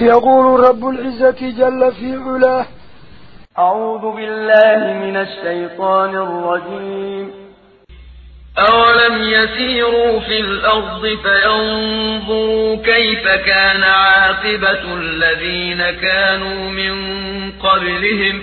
يقول رب العزة جل في علاه. أعوذ بالله من الشيطان الرجيم. أولم يسيروا في الأرض فينظروا كيف كان عاقبة الذين كانوا من قبلهم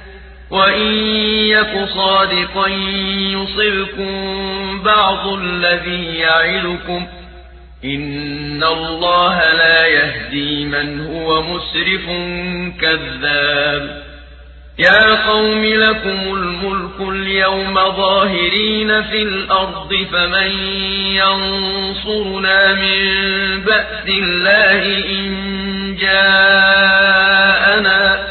وإن يك صادقا يصلكم بعض الذي يعلكم إن الله لا يهدي من هو مسرف كذاب يا قوم لكم الملك اليوم ظاهرين في الأرض فمن ينصرنا من بأس الله إن جاءنا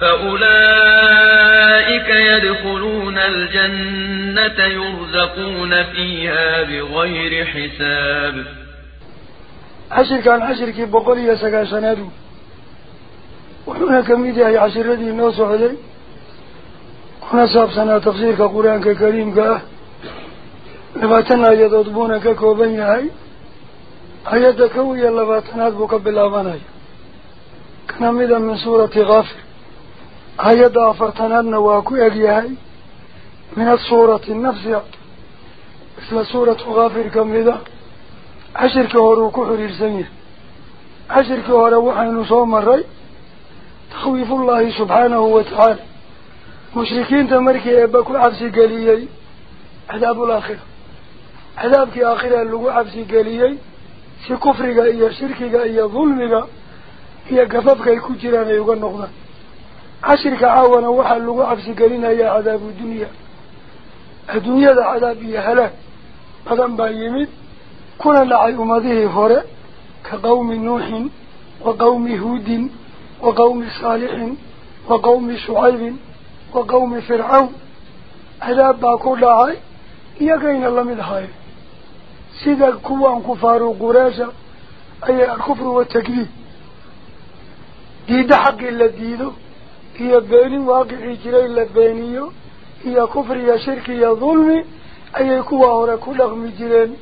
فأولئك يدخلون الجنة يرزقون فيها بغير حساب. عشر كان عشر كي بقولي سكاشنادو وحنا كميدي هي عشر ردي نوسو علي هنا صاب سنة تفسير كقرآن كريم كأه لباتنا يضبون ككوبين هاي. آيات كوية لباتنا بك بالآمانة كان آيات أفرتنا واكو أليهاي من السورة النفسية مثل سورة غافر كميدا عشر كهورو كحر السمير عشر كهورو وحين صوم الرأي. تخويف الله سبحانه وتعالى. مشركين تمركي يبكوا عبسي قليي. عذاب الآخرة. عذابك آخرة اللقوا عبسي iyo shirkiga iyo dulmiga iyo gafafka ay ku jiraan ay uga noqdaan عشرك عاونا وحل لغو عفسي قلنا يا عذاب الدنيا الدنيا ذا عذاب يهلا قدن بايمد كنا لعي أمضيه فورا كقوم نوح وقوم هود وقوم صالح وقوم شعيب وقوم فرعون عذاب باكور لعي يقين الله من هاي سيدا كوان كفار قراجة أي الكفر والتكذيب دي ده حق الذي ده iyo beenin waaqicii jiray la beeniyo iyo kufriya shirki iyo dulmi ayay kuwa hore ku dhaqmi jireen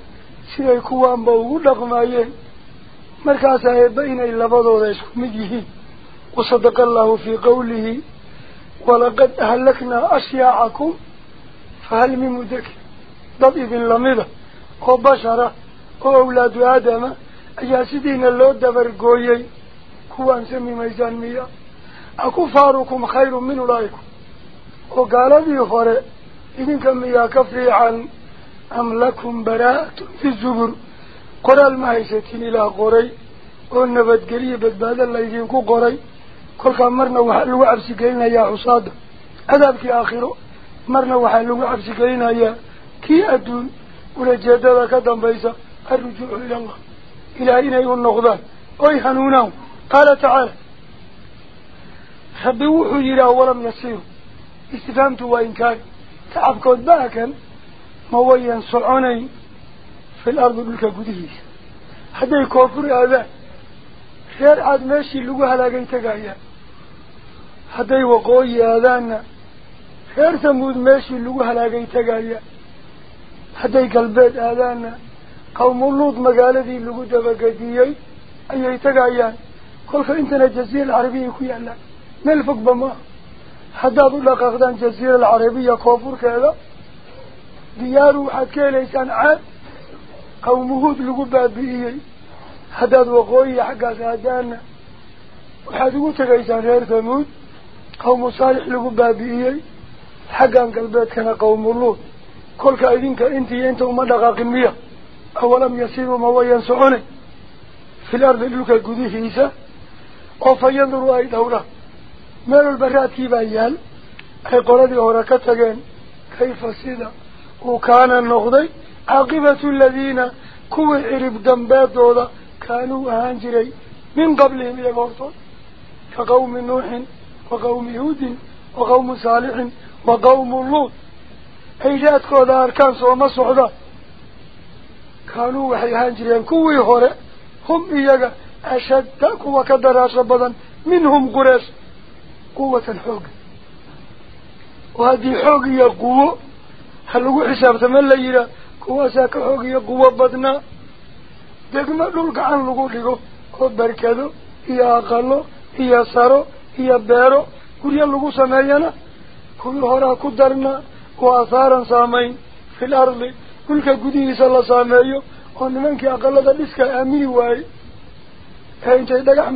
siday kuwaanba ugu dhaqmayeen markaasaa eebba inay labadooda isku mid yihiin wasadaqa allahu fii qawlihi walaqad ahlaknaa ashyaacakum fahal min mudakir dad idin lamida oo bashara oo awlaadu aadama ayaa sidiina loo dabargooyey kuwaan sami maysaan miya أكفاركم خير من أولئكم. وقال ذي خراء إذنكم يا كفري عن أم لكم براءة في الزبر. قرى المعيشتين إلى قري ونبت قريبة بعد الله يجينكو قري كل مرنا وحلو عبسكين يا عصاد. أذب في آخره مرنا وحلو عبسكين يا كي أدون. ولا ذلك دم بيسا الرجوع إلى الله. إلى أين يكون نغضان. أي هنونه قال تعالى rabbi wuxuu yidhi awalam yasiiru istifhaamtu waa inkaari tacabkood baa kan ma wayan soconayn fil ardi dhulka gudihiisa hadday koonfur aadaan reer caad meeshii lagu halaagay tegayaan hadday waqooyi aadaanna reer tamuud meeshii lagu halaagay tegayaan hadday galbeed aadaanna qawmuluud magaaladii lagu dabagediyey ayay tegayaan kolka intana jaziira alcarabiya ku yaallaan meel fogba maaha haddaad u dhaqaaqdaan jaziira alcarabiya koonfurkeeda diyaaru waxaad ka helaysaan caad qawmuhuud lagu baabi'iyey haddaad waqooyiya xaggaas aadaana waxaad ugu tegaysaan reer tamuud qawmu saalix lagu baabi'iyey حقا قلبات كان قوم اللوط كل مال البرات كيف أيال أي قردي وركتغين كيف سيدا؟ وكان النغضي؟ عاقبة الذين كوي عرب دنبات دولا كانوا هانجري من قبلهم يقولون كقوم نوح وقوم هود وقوم صالح وقوم لوط. أي كودا أركان سوما صعدا كانوا وحي هانجرين كوي هوري قوة الحوق. وهذه حوق هي قوة هل لقوا حساب ثمن ليلة قوة ساك حوق هي قوة بدنا دقنا دولك عن لقوا لقوا وبركادو هي أقلو هي سارو هي بيرو. كل لقوا سمايانا كل هورا كدرنا وآثارا سامين في الأرض. كل صلى الله ساميو ونمنك أقل ذا لسك أمين واي. هاي دقح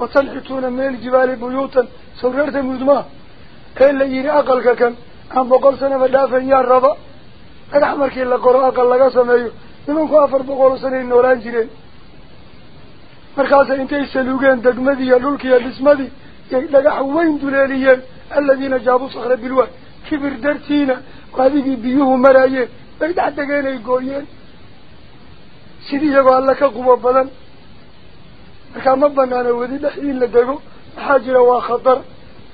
وتنحتون من الجبال بيوتا سوررت مدما إلا يري أقل كان عن بقول سنة مدافع يا الربا دقح مركي إلا قرأ أقل لغا سميو نمنك أفر بقول سنة نوران جرين مركاسا انتي سلوغين دقمدي يلولكي يلسمدي دقح وين دلاليين. الذين جابوا صخر بالواد كبر درتينا. وهذه بيوه بيد حتى كانوا يقولين. سيدي يقول لك قوة بدن كان مبنى أنا وذي دحين لدقوا حاجة وخطر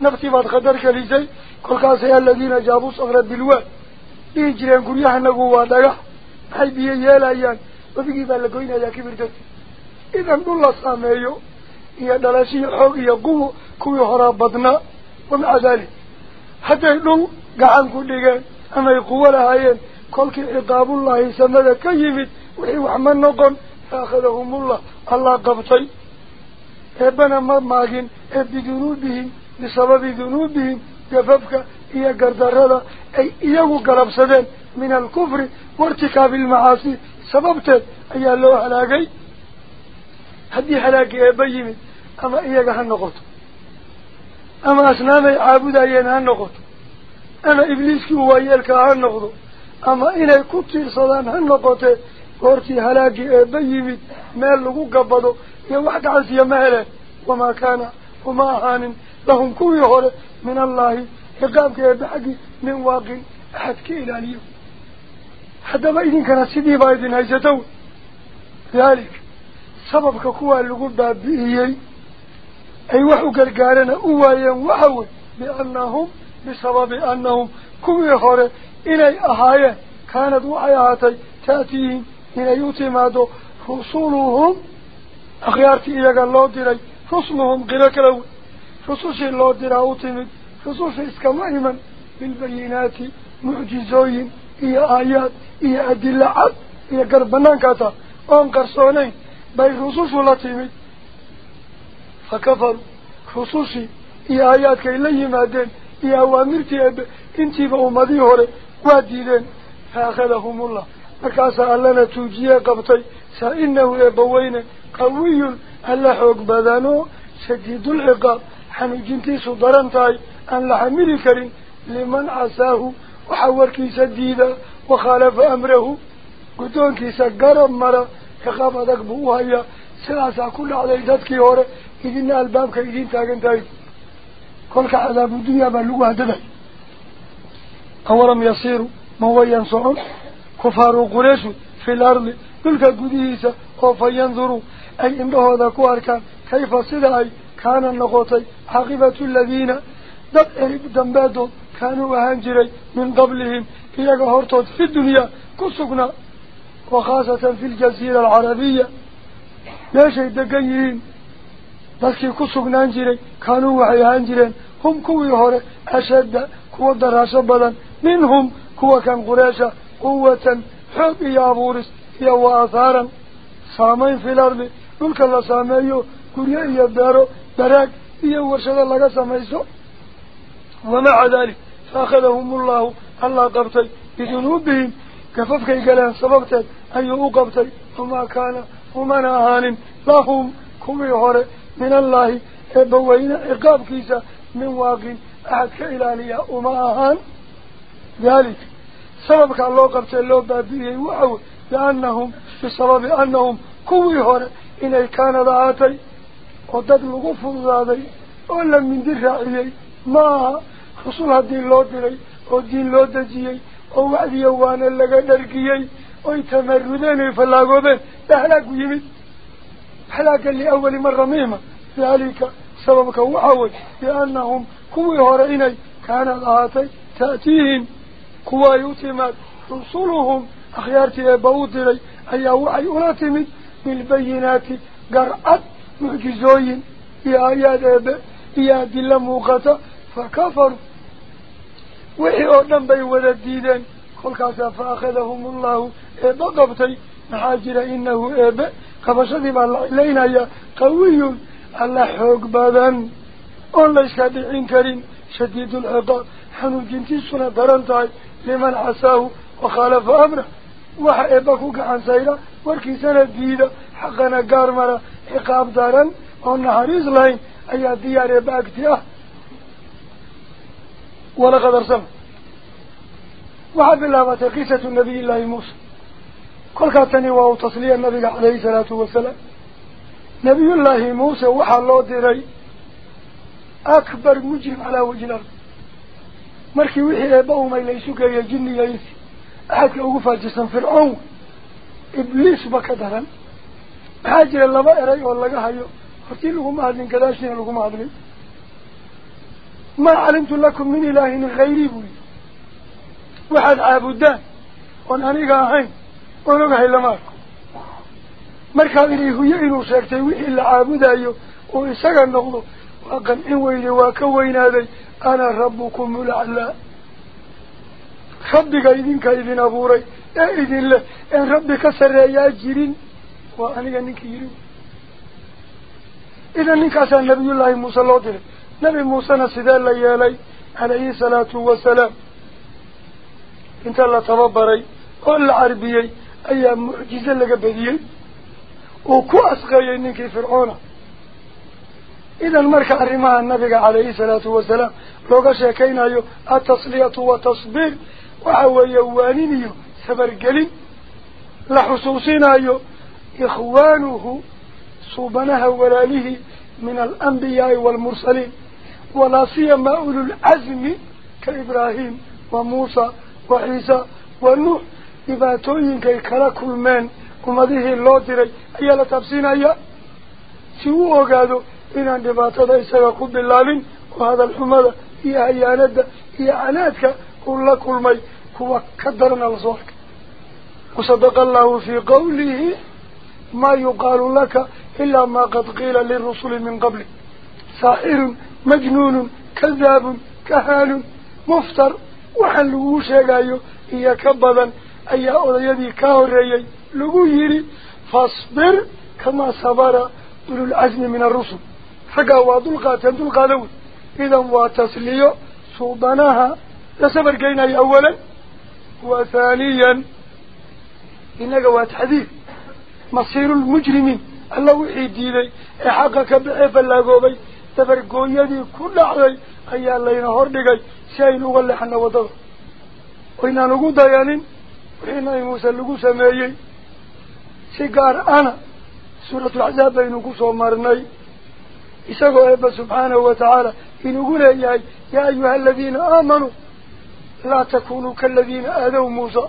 نفتي بعد خطر كليسي كل كاسي الذين جابوا صغر بالواد يجرين كريها نقوة دقا حي بيه يالايان وذي بالكوين يا كبر درتي إذا نقول الله ساميو هي دلاشي حوق هي قوة كوي هراب بدنا ومع ذلك حتى يقولوا قعان كل أما يقوى لهايين كلك عقاب الله سمد كيمت وحي وحمن نقن فأخذهم الله الله قبطي قرب سدين من الكفر وارتكاب المعاصي. سببت أي الله حلاقي هدي حلاقي أبيمت أما إياه هنقط أما أسنامي عابد أيان هنقط أما وإيالك هنقضو ama inay ku tiirsadaan ha noqotee goortii halaagii eebba yimid meel lagu gabado يوحد عزي مهلا وما كان وما هان. لهم كوي هوري من الله. يقام كي يبحقي من واقع أحد كيلا ليه حتى ما إذن كان سيدي بايدين هايزتو ذلك سبب كوى اللقوب بابيهي أي وحو قرقارنا أوايا وحو بأنهم بسبب أنهم كوي هوري إلي أهاية كانت وحياتي تأتيهم. إلى يتمادوا رسولهم أخيارتي إياك الله ديري. رسولهم قلق لو رسوشي الله ديري أوتمد رسوشي إسكما إيمان بالبينات معجزوين إيا آيات. إيا أدلة عد. إيا قربنان كاتا. وان قرصونين باي رسوش الله تيمد فكفر. رسوشي إيا آيات كي لي مادين إيا أوامرتي إنتي بأمدي هوري. واديدين فأخذهم الله. مركاسا ألنا توجيه قبطي. سإنه يبوين قوي ألا حق بدانو شديد العقاب. حنو جنتي صدرانتاي أن لحمل كريم لمن عساه وحور كيسا ديدا وخالف أمره. قدون كيسا قرب مرة يخاف هذاك بوهايا. سلاسا كل على ذاتكي هورا. إذن البابك إذن تاقنتاي. كل عذاب الدنيا بلغوا هددا أولم يصيروا مويا صعون كفار قريش في الأرض. تلك قديسة خوف ينظروا أي إنه هذا كواركان كيف صدعي كان النقوطي عقبة الذين دب دنبادو كانوا هانجري من قبلهم إياك هرطوت في الدنيا كسقنا وخاصة في الجزيرة العربية لا شيء دقيين بس كسقنا هانجري كانوا وحي هانجرين هم كوي هوري أشد كوى دراسة بدن منهم كوا كان قريشة قوة حب هي وآثارا سامين في الأرض ملك الله ساميو كوريا هي دارو براك هي ورشد الله ساميسو ومع ذلك فأخذهم الله الله قبطي بذنوبهم كففك يقلان سببتك أيه قبطي وما كان وما نهان لهم كوي هوري من الله إبوين إقاب كيسا من واقع أحد كإلالية أماهان ذلك سبب كان الله قبت الله بابيه وعو لأنهم بسبب أنهم كوي هنا إنه كان ذاتي ودد لغفر ذاتي ولا من درعي ما رسول هدين الله دلي ودين الله دجيي ووعد يوانا لغا درقيي ويتمردين فلاقودين تحلاق يمد حلاقا لأول مرة ميمة ذلك سببك وعوي لأنهم كوي هرئيني كان ذاتي تأتيهم كوا يتمد رسولهم أخيارتي بودري أي وعي أولاتمد بالبينات قرأت معجزوين. يا آيات أبا يا دل موقتا فكفر وحي أردن بي ودديدا كل كاسا فأخذهم الله. إبا قبتي محاجر إنه إبا قبشدي بالله إلينا يا قوي الله حق بدن. الله إسكادعين كريم. شديد العقاب حنو جنتي سنة درنتاي. لمن عساه وخالف أمره. وحا إباكوك عن سيدا واركي سنة ديدا حقنا قارمرا حقاب دارا ونهاريز لين أي ديار إباك تياه ولقد أرسم وحا بالله وتقيسة النبي الله موسى كل كاتني وهو تصلي النبي عليه الصلاة والسلام نبي الله موسى وحا الله ديري أكبر مجرم على وجه الأرض مركي وحي إباو ما إليسوك يا جني يا إنسي أحد أوقفها جسم فرعون إبليس بكدرا حاجة لما إرأي والله قهيو فرتي لكم أهدين كداشين لكم أهدين ما علمت لكم من إله غيري بوي واحد عابدان وأنني قاهين ونقهي لماكم markaad inay huyo inuu sheegtay wixii la caabudayo oo isaga noqdo waa qancin weyne waa ka weynaaday ana rabbukum ulaclaa ربك إذن كإذن أبوري إذن له إن ربك سريا جيرين. وأنا يعني ينك يرين. إذن إنك أسأل نبي الله موسى الله نبي موسى نصد الله يالي عليه الصلاة والسلام. إنت الله تببري. كل عربي أي معجزة لك بديل. وكو أسغي يعني إنك فرعون. إذن مركع رماء النبي عليه الصلاة والسلام. لو لغشة كينايو التصلية والتصبير وحوى يوانينيو سبرقلين لحصوصينايو إخوانه صوبنها ولاله من الأنبياء والمرسلين ولا سيما أولو العزم كإبراهيم وموسى وعيسى ونوح. إباتوين كي كلا كل من ومضيه الله ديري أيها لتبسين أيها. سيوه قادوا إن دباتا ديسا يقول بالله وهذا الحمد. هي أيانة هي هو كدرنا لصورك وصدق الله في قوله ما يقال لك إلا ما قد قيل للرسل من قبل. سائر مجنون كذاب كهان مفتر وحن لغو شيغايو إيا كبدا أي أوليدي كاوريي لغو يري فاصبر كما صبر أولو العزم من الرسل. حقا وادل قاتل دل قالوا إذا واتسليو صوبناها لسبر قينا أولا وثانيا إنك واتحديث مصير المجرمين الله وحيدي لي حقك بحيف الله قوبي تفرقوا يدي كل علي أي الله ينهر لكي شيء نغل حنا وضغ وإنا نقول ديانين وإنا يموسى لقو سمايي سيقار أنا سورة العذاب بينكو صومرني إساقوا إبا سبحانه وتعالى إنه يا أيها الذين آمنوا لا تكونوا كالذين آذوا موسى.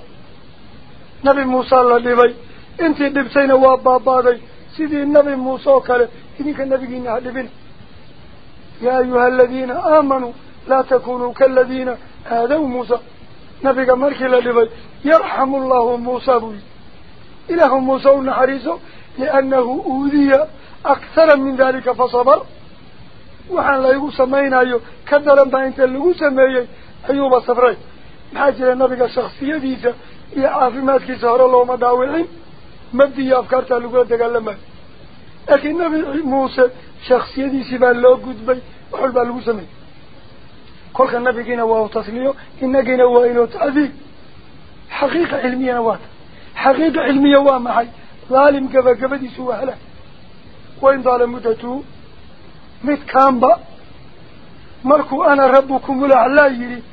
نبي موسى الله لبي انت دبسين وابابادي سيدي النبي موسى وكاله إنك النبي لبين يا أيها الذين آمنوا لا تكونوا كالذين آذوا موسى. نبي مركي لبي يرحم الله موسى بي. إله موسى ونحريسه لأنه أوذي أكثر من ذلك فصبر. وحان لا يقول سمينا أيو كدرا بأنت اللي يقول الشخصية ديسة يا عافيمات كي سهر الله ما داوعين مبدي أفكارتها لقول تقلما لكن النبي موسى شخصية ديسة بان لو قد بي. وحل بان لقو سمي كل النبي كينا وهو تصليه إنا كينا وهو إنه تعذيب حقيقة علمية نوات. حقيقة علمية وامحي. ظالم كفا كفا دي سوى هلا. وإن ظالم مدته مت كامبا. markuu ana rabbukumul aclaa yidhi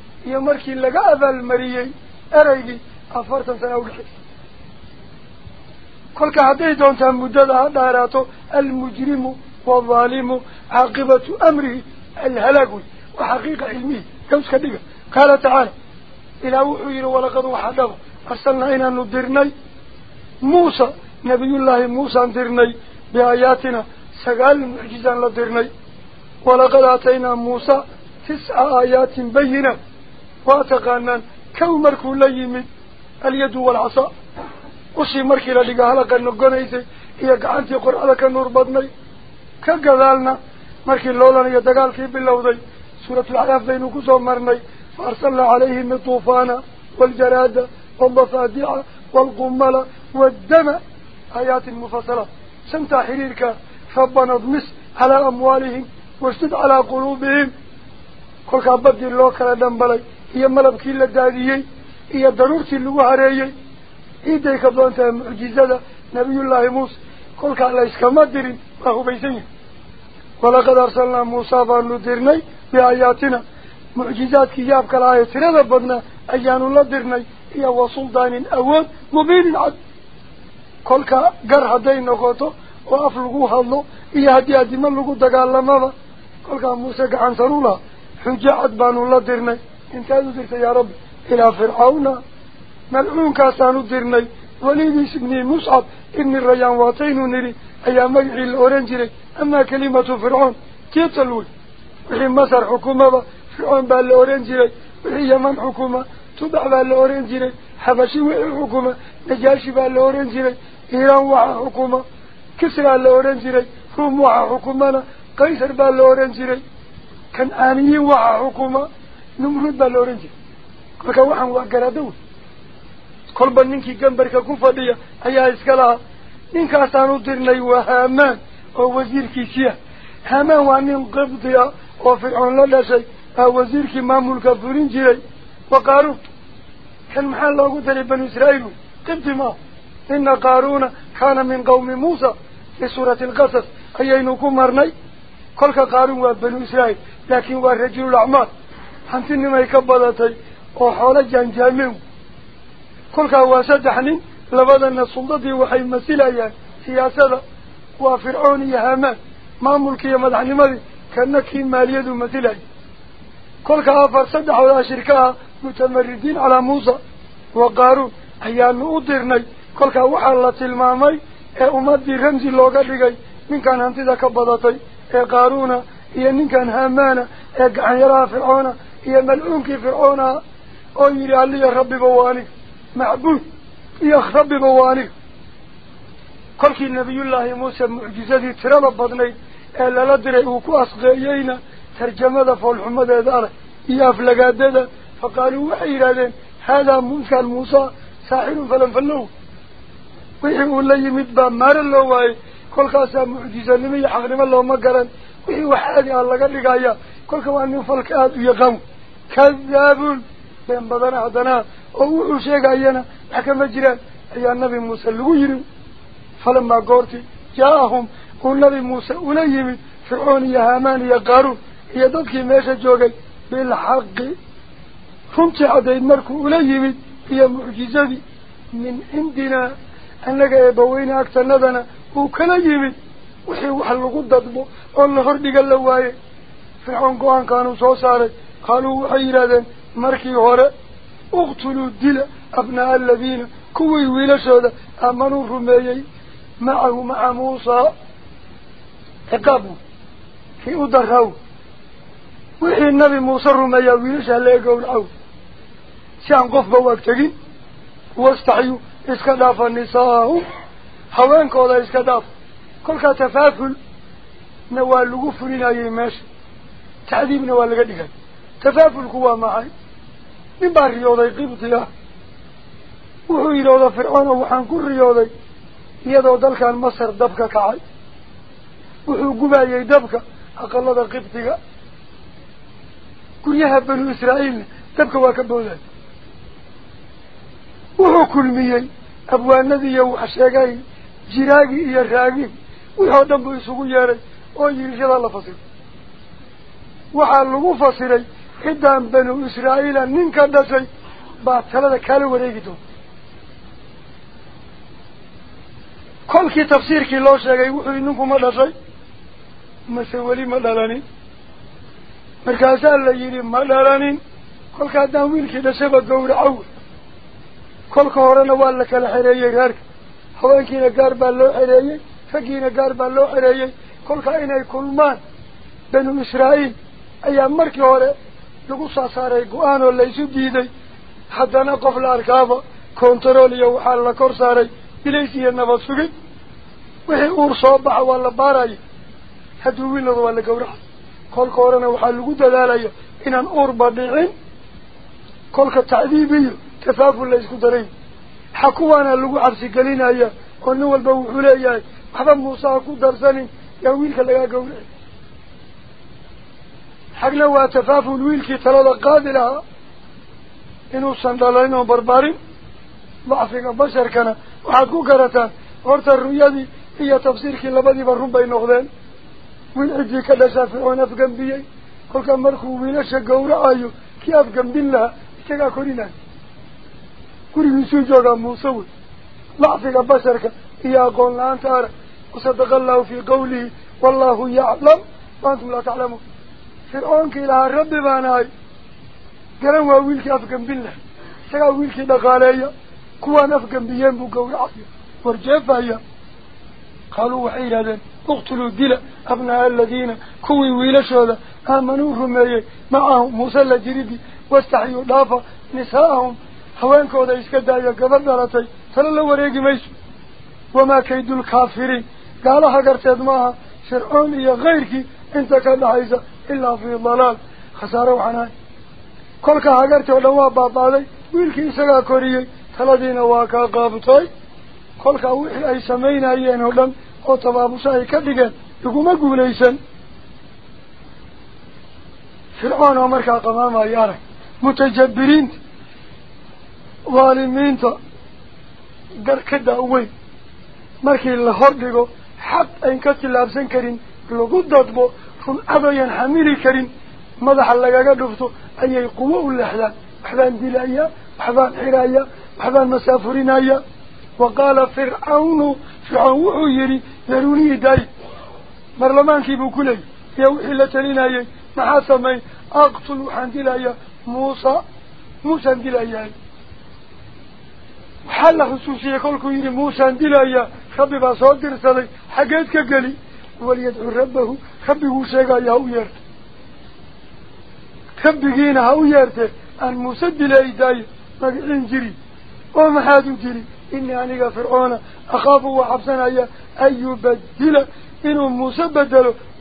afartan sana udhexaysa kolka hadday doontaa muddada ha dhaaraato almujrimu waalaalimu caaqibatu amrihi alhalaag wey wa xaqiiqa cilmihi gawska dhiga qaala tacaala ilaah wuxuu yidhi walaqad waxaa dhaba arsalnaa inaanu dirnay muusa nabiyullaahi muusaan dirnay biaayaatina sagaal mucjizaan la dirnay walaqad aataynaa muusa tisca aayaatin bayinaat واتقانا كو مركو ليمي اليد والعصا. وشي مركي لديك هلقا نقنيسي إياك عانتي قرآلك نور بدني. كقذالنا مركي اللولان يدقال كيب اللوضي سورة العلاف ذي نكوز ومرني فارسل عليهم الطوفان والجراد والضفادع والقمل والدم. آيات مفصلة. سنتا حريرك. فبا نضمس على أموالهم واشتد على قلوبهم. كلك أبدي اللوكرة دنبلي. La daadiyey iyo daruurtii lagu hareeyey ciidday ka badan tahay mucjizada nabiyullaahi muuse kolkaa layskama dirin waa hubaysan yahay walaqad arsalnaa muusaa baanu dirnay biaayaatina mucjizaadkii yaabka lahaa ee tirada badnaa ayaanu la dirnay iyo wa suldaanin awood mubiinin cad kolka gar hadday noqoto oo af lagu hadlo iyo haddii addimo lagu dagaalamaba kolkaa muuse gacantan u laha xujo cad baanu la dirnay انت ذكرت يا رب إلى فرعون. ملعون كاسان الدرني وليد اسمني مصعب. ابن الريان واطين نري. أي مجعي الأورنجري أما كلمة فرعون. كيف تلوي؟ وهي مصر حكومة فرعون بها الأورنجري وهي يمن حكومة. تبع بها الأورنجري حبشي وهي الحكومة نجاشي بها الأورنجري إيران وها حكومة. كسر بها الأورنجري روم وها حكومة قيسر بها الأورنجري كان آنيين وها حكومة. نمرود بالأورنج كل واحد وقردو كل بنيك جنبك كوفة ديا. أيها إسكلا إنك أستانو ترني وهامان. أو وزير كيسيا هامان وامين قبضيا وفي عون لا شيء. أو وزير كي مامل كفرين جري وقارون. كان محل لغو تري بن إسرائيل قبض ما. إن قارون كان من قوم موسى. في سورة القصص. أيها نكون مرني كل قارون وابن إسرائيل. لكن هو الرجل الأعمال. حنتي نما يكبلتي أو حول جان جامو كل كواسة دحني لبدن الصندي وحي مسيلايا سياسة. وفرعون يا يهما ما ملكي يا مدحني مالي كأنك هي مالية مسيلاي كل كافر صدح ولا شركاء متمردين على موسى وقارو هي نقدرني كل كواح الله تلمامي إيه أمدي رمزي لوجري من كان أنت ذا كبلتي إيه قارونا يا إن إيه كان يا إجعل رافعونا يا ملعونك فرعون. أو يري علي يا ربي بواني معبود. يا ربي بواني قلت النبي الله موسى معجزاته ترمى بضني ألا لدري وكو أصغيينا ترجمة فالحمة دارة يا فلقات دارة فقالوا وحي لذين هذا موسى الموسى. ساحر فلن فلنو ويحبوا اللي مدبا مار الله واي. كل خاصة معجزة لمي حقرم الله مقرن. ويحادي الله قال لقايا كل خواني فالكاد ويقاموا sheegayana wax kama jiraan ayaa nabi muuse lagu yidhi falamaa goortii jaa-ahum uu nabi muuse ula yimid fircoon iyo haamaan iyo qaaruun iyo dadkii meesha joogay bilxaqi runtii caddayd markuu ula yimid iyo mucjizadii min cindinaa annaga eebbaweyne agtanadana uu kala yimid wixii wax lagu dadbo oo la hordhiga la waayey fircoon go-aankaanuu soo saaray dila abnaa'a aladiina kuwii wiilashooda aamanuu rumeeyey macahu maca muusaa ciqaab kii u daraaw wixii nabi muuse rumeeyaa wiilasha hala egowlacow si aan qofba waag tegin wastaxyu iska dhaafa nisaahum haweenkooda iska dhaaf kolkaa tafaafulna waa lagu fulinayay meesha tacdiibna waa laga dhigay تفافل قوة معي. من بار رياضي قبطي وحي يلوضا فرعون وحان كل رياضي يدو دلك المصر دبكة كعي. وحو قبالي دبكة أقل لدى قبطي كل يهب بنو إسرائيل دبكة واكبولا وحو كل مياي أبوان نذي يو حشاقاي جراقي إيا الرعاقي وحو دمبو يسوقو ياري. ويجي رجال الله فصير. وحال لغو فصيري. Ciddaan banu israa'iila ninka dhashay baa talada kaala wareegi doonta kolkii tafsiirkii loo sheegay wuxuu ninku ma dhashay mase weli ma dhalanin markaasaa la yidhi ma dhalanin kolka haddaan wiilkii dhashaba gawraco wey kolka horena waa la kala xereeyey reerka haweenkiina gaar baa loo xereeyey raggiina gaar baa loo xereeyey kolka inay kulmaan banu israa'iil ayaa markii hore waxaa la kor saaray bilays iyo nabad sugid wixii uur soo baxa waa la baaraya hadduu wiilnado waa la gawraca kolka horena waxaa lagu dadaalaya inaan uurba dhicin kolka tacdiib iyo tafaaful la isku daray xakuwaana lagu cabsi gelinaya oo nin walba wuxuu leeyahay waxba muuse ha ku darsanin yaa wiilka lagaa gawraci حقنا واتفاف الويل كي تلال قادلا إنو صندلين وبربارين ضعفك بشر كان وحاكو قرتا غرطة الرؤية دي هي تفسير كي لبدي بالرمبا ينغذين وين عدي كده شافعون أفقن بيه قل كان مركو ويناشا قورا آيو كي أفقن بالله إشتاقا كورينا كوري نسوي جوغا موسوي ضعفك بشر كان هي أقول لانتار. وصدق الله في قوله والله يعلم وأنتم لا تعلمون. فرعونك إلى ربي باناي قرنوا ويلك أفقن بالله سقا ويلك دقالي كوان أفقن بيهم بقور عقيا ورجفا يا قالوا وحيرا ذا اقتلوا الدلاء أبناء الذين كوي ويلشوا ذا يجي معهم مسلح جريدي واستحيوا دافا نساهم حوانك وذا إسكدا يا قبر دارتي صلى الله وريق ميس وما كيد الكافرين قالها قرتد معها فرعون يا غيرك انت كان عايزه ahay kolka hagartii oo dhan waa baabaaday wiilkii isagaa koriyey taladiina waa kaa qaabtay kolkaa wixii ay samaynayeen oo dhan oo tabaabusho ay ka dhigeen iguma guulaysan fircoon oo markaa qamaamaya arag mutajabiriinta dhaalimiinta gar ka daaweyn markii la hordhigo xaq ayn ka tillaabsan karin lagu dadbo هم أبدا حميري كريم. ماذا حلقا قدفتو أي قوة الأحلام أحلام دلائية أحلام حراية أحلام مسافرين أي وقال فرعون فرعون وحيري يروني داي مرلمان كيبو كلي. يوحي لتنين أي محاسمي أقتل وحان دلائية. موسى موسى دلائية. وحال خصوصية يقول كيري موسى دلائية. خبب صادر صلي حقيتك قلي وليدعو ربه. خبيه يا يهو يرت خبيهين هاو يرت المسدل اي ما ينجري جري ومحادو جري إني أنا فرعون أخافه وحبسنا أي يبدل إنو موسى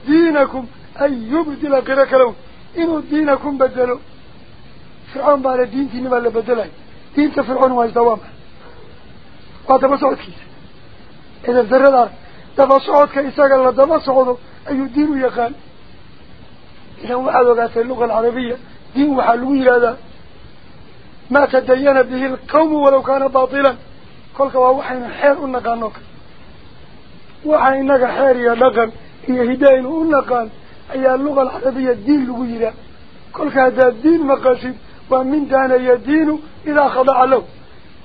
دينكم أي يبدل قرأك لو إنو دينكم بدلو فرعون بعد دين تيني بل بدله دين تفرعون واج دوامه قد تبصعد كيس إذا الزرد عارف تبصعد كيساق الله تبصعده أي دين يقال لو أبغت اللغة العربية دين وحلوي هذا ما تدين به القوم ولو كان باطلا. كل كواحين حير النقانك وحين نجا حير يا نقان هي هداين النقان أي اللغة العربية دين لغيرة كل هذا دين مقاصد. ومن دان يدين إذا خضع له.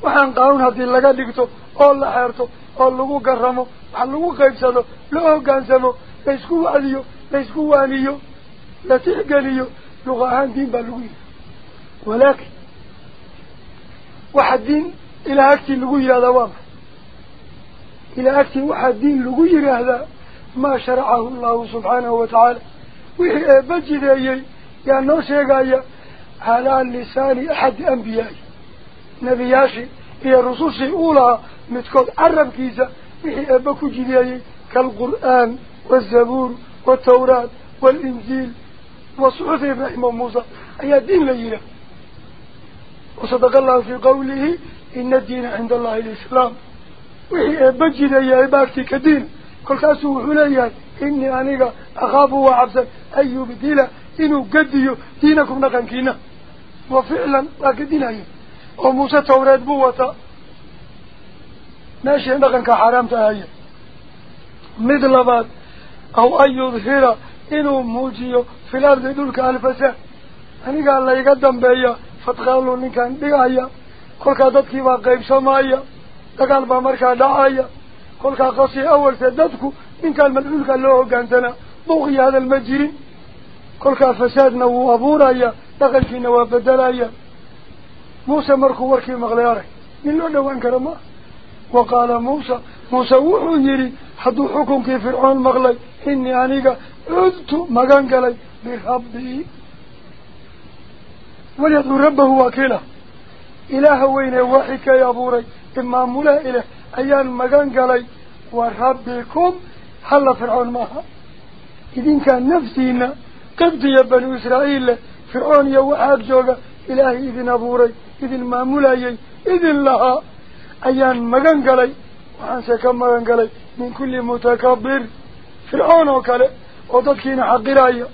وحن قانون هذه اللغة دكتو الله حيرتو الله قرمه. الله قيبسه له. قانسمه ليسكو عليو ليسكو وانيو لا تحقليو لغة عن دين بلوية ولكن واحد دين إلى أكت لغوية هذا واضح إلى أكت واحد دين لغوية هذا ما شرعه الله سبحانه وتعالى. وهي بجد أيي يا نوسي قاية على اللسان أحد أنبيائي نبياشي هي الرسوس الأولى متكود عرب كيزا وهي أبكو جديا كالقرآن. Waazabuur waaltawraat waalinjiil وصحف إبراهيم وموسى. أي الدين ليلة وصدق الله في قوله إن الدين عند الله الإسلام. وهي بجد يا إباكتي كدين. كل كاسو حليا إني أنيقا أخاف وعبسا أن يبدل إنو قديو دينكم نقنكينا وفعلا أكدنا وموسى توراد بوة ماشي نقنك حرام تهيا مثل بعد أو أن يظهر إنو موجيو في الأرض دولك الفساد أنا قال لي قدم بيا. فتقالوا إن كان دقايا كل كادتك وقيب سمايا. تقال بمركا دعايا كل قصي أول سددك. إن كان مدعولك الله قانتنا بغي هذا المجري. كل فسادنا وأبورايا دقلكنا وبدلايا موسى مركو وركي مغلياري. من لو دوان وقال موسى موسى وحو يري. حدو حكم كي فرعون مغلي إني أنيقا عدت مغان قلي بربي وليدعو ربه وكيله إله وين وحكا يا بوري إما ملا إله أيان مغان قلي وربكم. حل فرعون معها. إذن كان نفسينا قبض يا بني إسرائيل فرعون يوحاك جوغا ما قلي قلي من كل متكبر. فرعون وكاله وضدكين حقرايا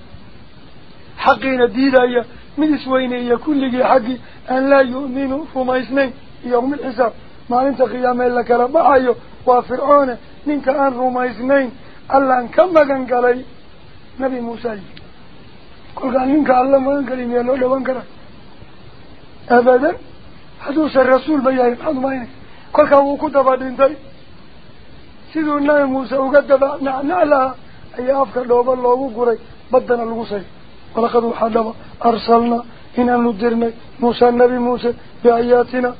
حقين ديدايا من اسويني كل حقي أن لا يؤمنوا فما يسنين يوم الحساب. ما انت قيامة لك ربعيو وفرعون منك أن فما يسنين ألا أن كم قلي نبي موسى. قل قال منك الله مغان قلي ميالو لوان قلي أبدا حدوث الرسول بيهي محمد مايني كل كان كتب دينتي سيدو النبي موسى وقدب نعلها أي أفكار لوبا لوغو قري بدنا الغسي ولقد وحدب أرسلنا هنا ندرنا موسى النبي موسى بآياتنا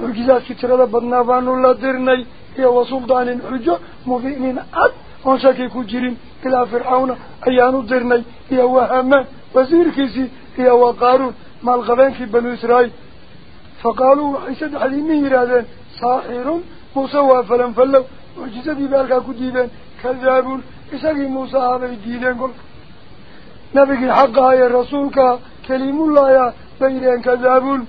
معجزات كتيرة بدنا بانو لا درني هي وسلطان حجة مبين عد ونشاكي كجرين إلى فرعون أيانو درني هي وهمان وزير كيسي هي وقارون مع الغبان في بنو إسرائيل معجزتي بالكا كديدين كذابون إساقي موسى هذا الديدين قل نبي حقها يا رسولك كلم الله يا بينين كذابون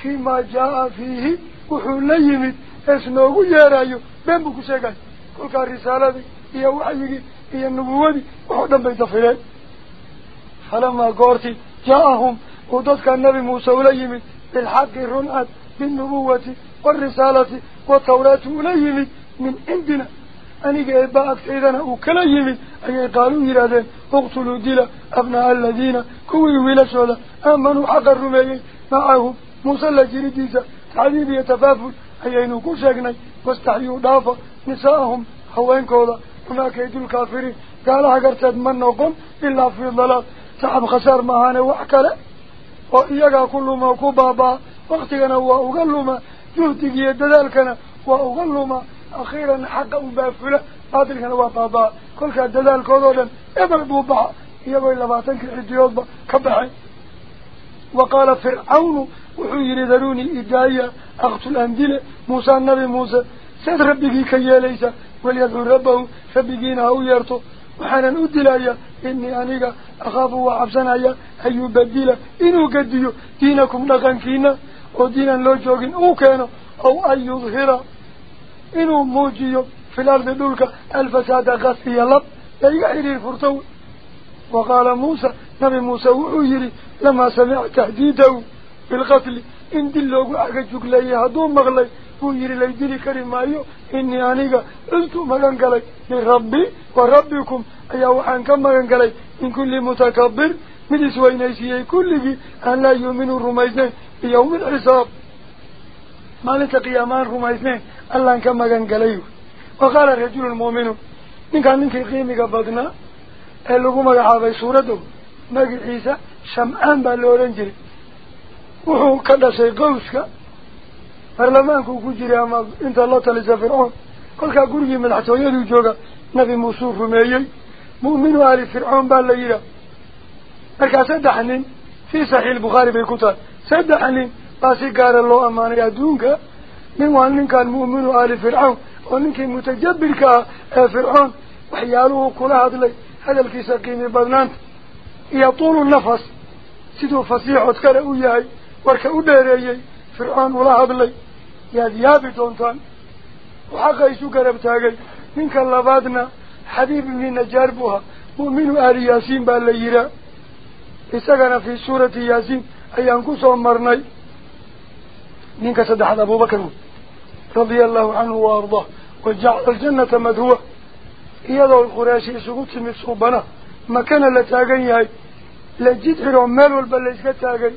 فيما جاء فيه وحول يمد اسنوه يرايو بين بكو شيئا كل كالرسالة هي وحيك هي النبوة وحودا بيت فلين فلما قرتي جاءهم. وددك النبي موسى وليمد بالحق الرنعت بالنبوة والرسالة والتوراة وليمد من عندنا. أنيق إباءك إذن وكلا يمد أي قالوا إرادين اقتلوا دلا أبناء الذين كوي ويلسولا آمنوا حق الرميين معهم مسلى جريديسا تعذيب يتفافل أي نكو شاقني واستحيوا دافا نساءهم حوين كولا. هناك يدو الكافرين. قال من نقوم إلا في الضلال تعب خسار مهانا وحكلا وإيقا كل ما كبابا وقتنا وأغلما جهدك يددالكنا وأغلما أخيرا حقا بافلة باطل كان وطابا كل كان دلال كودولا إبر بوبع يبوي لباتنك الحديوض كبحي. وقال فرعون وحير ذروني إدايا أقتل أندلة موسى النبي موسى. سيد ربك كي ليس وليدعو ربه. فبقينا أو يرتو. وحانا أدلايا إني أنيقا. أخاف وعبسنايا أن يبدل إنو قديو. دينكم لغنكينا. ودينا لو جوغين أو كانوا أو أن يظهر إنه موجي في الأرض دولك الفساد غسي لب يغير الفرطو وقال موسى نبي موسى وعيري لما سمع تهديده بالقتل إن دلوه أحجوك لي هدو مغلي. ويري لي دلي كريم أيو إني أنيقا قلتو مغنقلي. لربي وربكم أي وحان كم مغنقلي. من كل متكبر من إسوينيسي كله أن لا يؤمنوا الرميزين qiyaamaan rumaysnayn rajulu lmu'minu ninkaan ninkii qiimiga badnaa ee lagu magacaabay suuraddow magaciisa shamcaan baa la odhan jiray wuxuu ka dhashay qowska baarlamaankuu ku jiray ama inta la talisa fircoon kolkaa gurigii madaxtooyaduu jooga nabi muusuu rumeeyey mu'minu ali fircoon baa la yidhaah markaa saddex nin fii saxiix bukhaari bay ku tahay saddex nin باسي قال الله أماني أدونك من وان من كان مؤمن آل فرعون ومن كان متجبر كفرعون وحياله كل هذا لي هذا الكيس قيمي بدنانت يطول النفس سيدو فسيح وذكر أوياي وركا أداريي فرعون ولا هذا لي يا ديابي تونتان وحقا يسو قربتاقي من كان لبادنا حبيب من نجار بها مؤمن آل ياسين بالليرا إساقنا في سورة ياسين أيان كسو مرني منك سدحد أبو بكر رضي الله عنه وأرضاه. وجعل الجنة مدهوة. إيضاو القراشي سقوط مكسوبنا ما كان لتاقن يهي لجد حرمال والبلش كتاقن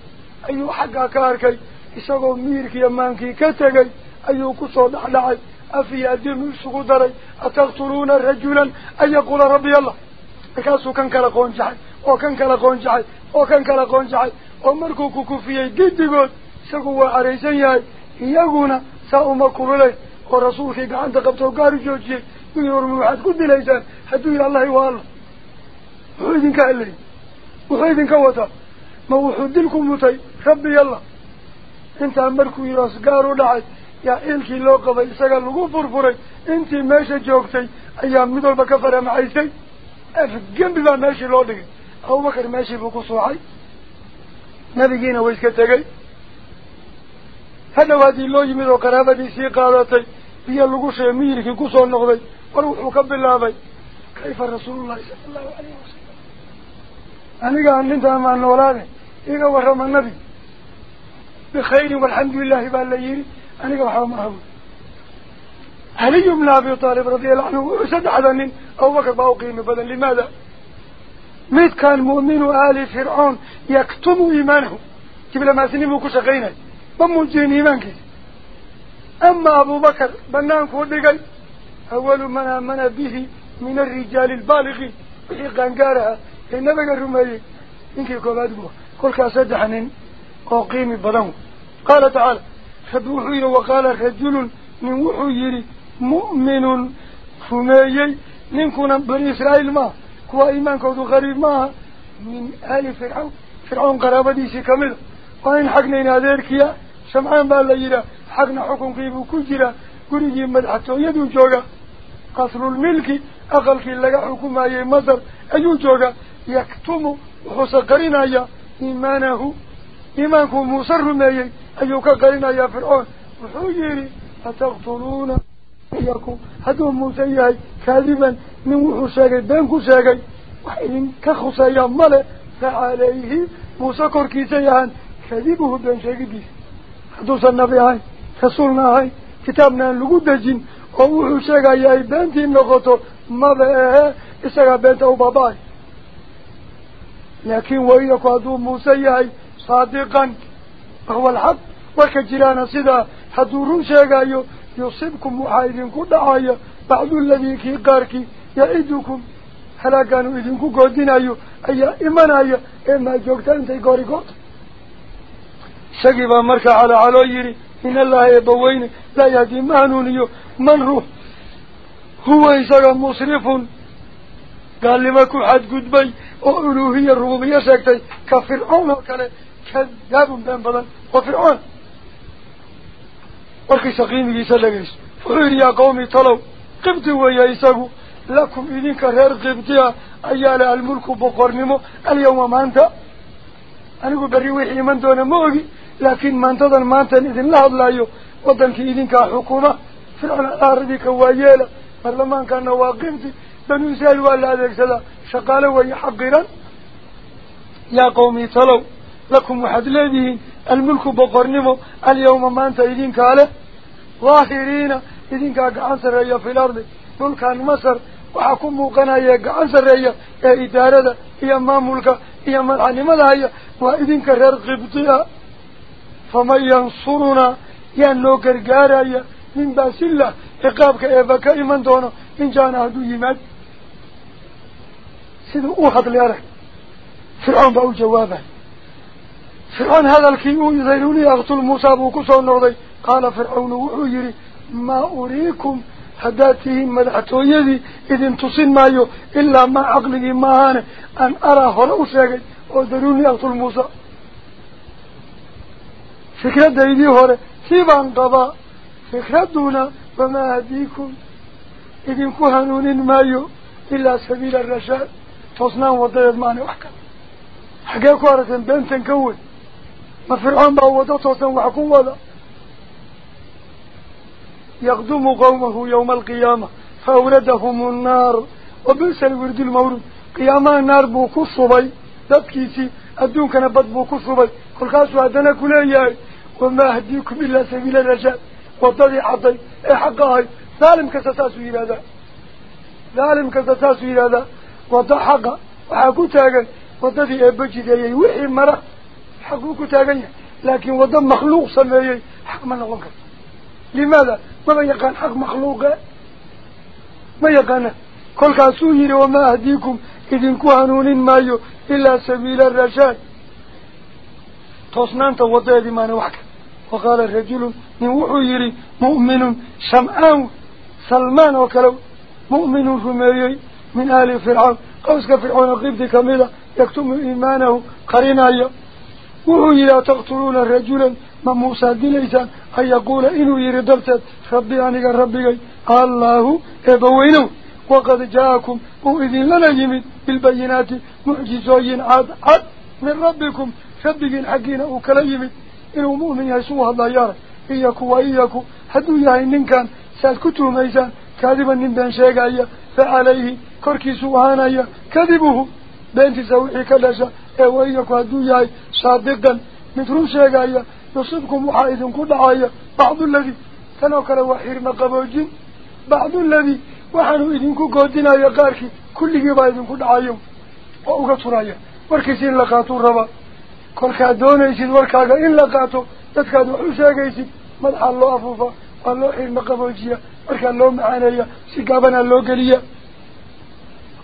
أيو حق كاركي. إساقو ميرك يمانكي كتاقن أيو كسو دحلعي أفي أدينو سقودري أتغطرون رجولا أن يقول ربي الله. أكاسو كان كالقون جحي وكان كالقون جحي وكان كالقون جحي ومركو كوكو فيه جد joojiyey yuu yihi warma waxaad ku dilaysaan hadduu yihi allahi waa allah muxuu idinka hadlayay muxuu idinka wataa ma wuxuu dilku mutay rabbi allah intaa markuu yihi osgaar u dhacay yaa ciilkii loo qabay isaga lagu furfuray intii meesha joogtay ayaa mid walba ka faramacaysay afgembi baa meeshii loo dhigay abubakar meeshii buu ku suuxay nabigiina way iska tegey هذا وادي اللي يمدو كرابة دي سيقاضتي هي اللقوشة ميري كي قصوا النقضي وروحوا كب الله بي كيف رسول الله صلى الله عليه وسلم أنا قال لنت أما أنه ولاني إيقا ورم النبي بخير والحمد لله بالليلي أنا قال حوام أهو هل يملا أبي طالب رضي الله عنه وسد عدنين أو وكر باوقين بدن لماذا ميت كان مؤمن آل فرعون يكتم إيمانه كيف لما سنبه كشغينه بمجين إيمانك أما أبو بكر بنان كودقي أول من آمن به من الرجال البالغين وحي قنقارها إنما الرمي. إنك يكون كل كاسدحنين وقيم بدنه قال تعالى فبوحين وقال رجل من وحو يري مؤمن فميي نكون بني إسرائيل ما كوا إيمان كودو غريب ما من آل فرعون ديسي كامل وإن حقنا سمعان حكم كيبو كجرا قريجي مدحتو يدو جوغا قصر الملك أقل كي لغا حكم أي أيو جوغا يكتم وحسا قرنا يا إيمانه إيمانكم مصر ميي أيو كقرنا يا فرعون. وحجيري أتقتلون يكو هدو موسى كاذبا من وحو شاقي بينكو شاقي وإن كخصايا ماله فعليه موسى هدو سنبي هاي رسولنا هاي كتابنا لقود جين ووحو شاقي يهي بنتي نغطو ما بأيه إساقا بنته باباي لكن وإيكو هدو موسى يهي صادقا هو الحق وكجرانا صدا هدو شاقي يصيبكم محايدين كل آية بعض الذي كي قاركي يعيدكم هلا كانوا إذنكو قودين أيو أي إيمان أيو إما جوكتا شقبا مركا على يري إن الله يبوين لا يهدي مهنونيو من روح هو إساق مصرف قال لما كو حد قدبي وألوهية الربوبية ساكتي كفرعون وكان كذاب بين بدن وفرعون wuxuu yidhi yaa qawmi talow qibdi weeya isagu lakum idinka reer qibdiya ayaa le almulku boqornimo alyawma maanta anigu berri wixii iman doona ma ogi لكن ما انتظر ما أنت إذن لا أضل أيه وضنك اذنك حكومة. فرعنا الأرضي كوايالة فرلمان كان نواقمتي بنو سألوا على ذلك سلا شقالا ويحقرا. يا قومي طلو لكم واحد لديهن الملك بقرنمو. اليوم ما أنت اذنك على ظاهرين اذنك كأنت رأيه في الأرض. ملكا مصر. وحكم موقنا يقعنس الرئيس. يا إدارة. يا ما ملكة يا ما العنمة لها واذنك كرر قبطيها سرية يا إدارة يا ما ملك يا ما العنم هي وإذن كرر قبطية فمن ينصرنا يا نوكر قارية من باس الله إقابك إبك إيمان دونه إن جانا هدو يمد. سيدو أوحد ليارك فرعون بأو جوابه. فرعون هذا الكيو يذيلوني أغطل موسى بوكسو النغضي قال فرعون وحيري ما أريكم حداتهم مدحتو يدي إذن تصن مايو إلا ما عقلي ما فكرة دايدي هوري سيبان قضاء فكرة دونا وما هديكم إذن كهنون مايو إلا سبيل الرشاد. تصنان وضيض ماني وحكا حقاكو أرسن بنتن كون ما فرعون بأوضته وحكم ولا. يقدم قومه يوم القيامة فأوردهم النار. وبئس الورد المورد قيامة النار بوكو الصبي دبكيسي أدون كان بد بوكو الصبي كل خاسوا أدنا كلياي وما أهديكم إلا سبيل الرجاء وضضي عضي. إيه حقاي ظالم كستاسو إلى هذا ظالم كستاسو إلى هذا وضع حقا وحاكو تاقل وددي أبجدي وحي مرة. حقوق تاغنيا لكن ودى مخلوق سميي حق من نقول لماذا؟ ما يقان حق مخلوق. ما يقان. كل كاسوهر وما أهديكم. إذن كهنون مايو. إلا سبيل الرشاد. تصنان توضي دي ما نوحك وقال الرجل من وحيري مؤمن شمعان سلمان وكلو مؤمن رميي من آل فرعون. قوسك فرعون قبض كاملة يكتم إيمانه قرينايا وحيرا تقتلون الرجل ما موسى دليسان أن يقول إنه يردبت ربي عنك ربي الله إبوينه. وقد جاءكم. وإذن لنا يمد بالبينات. معجزين عاد عاد من ربكم. ربك حقين وكلا يمد. إنه مؤمن يسوع الله يرى إياكو وإياكو. حدو يهي من كان سألكتو ميسان كاذبا من بين شيقايا فعليه. كركي سوهانايا كذبه. بين تسوحي كلاشا. وإياكو حدو يهي صادقا. مثل شيقايا يصبكم وحائد كل عايا بعض الذي. تنوكل وحير مقبوجين. بعض الذي. وحنو إذنكو قودنا يقاركي كل جبا إذنكو دعايا وأغطرايا وركسين لقاتو الربا warkaaga in la qaato dadkaad wax u sheegaysid madaxaa loo afuufa waa loo xirma qaboojiya markaa loo macaaneeya si gaabanaa loo geliya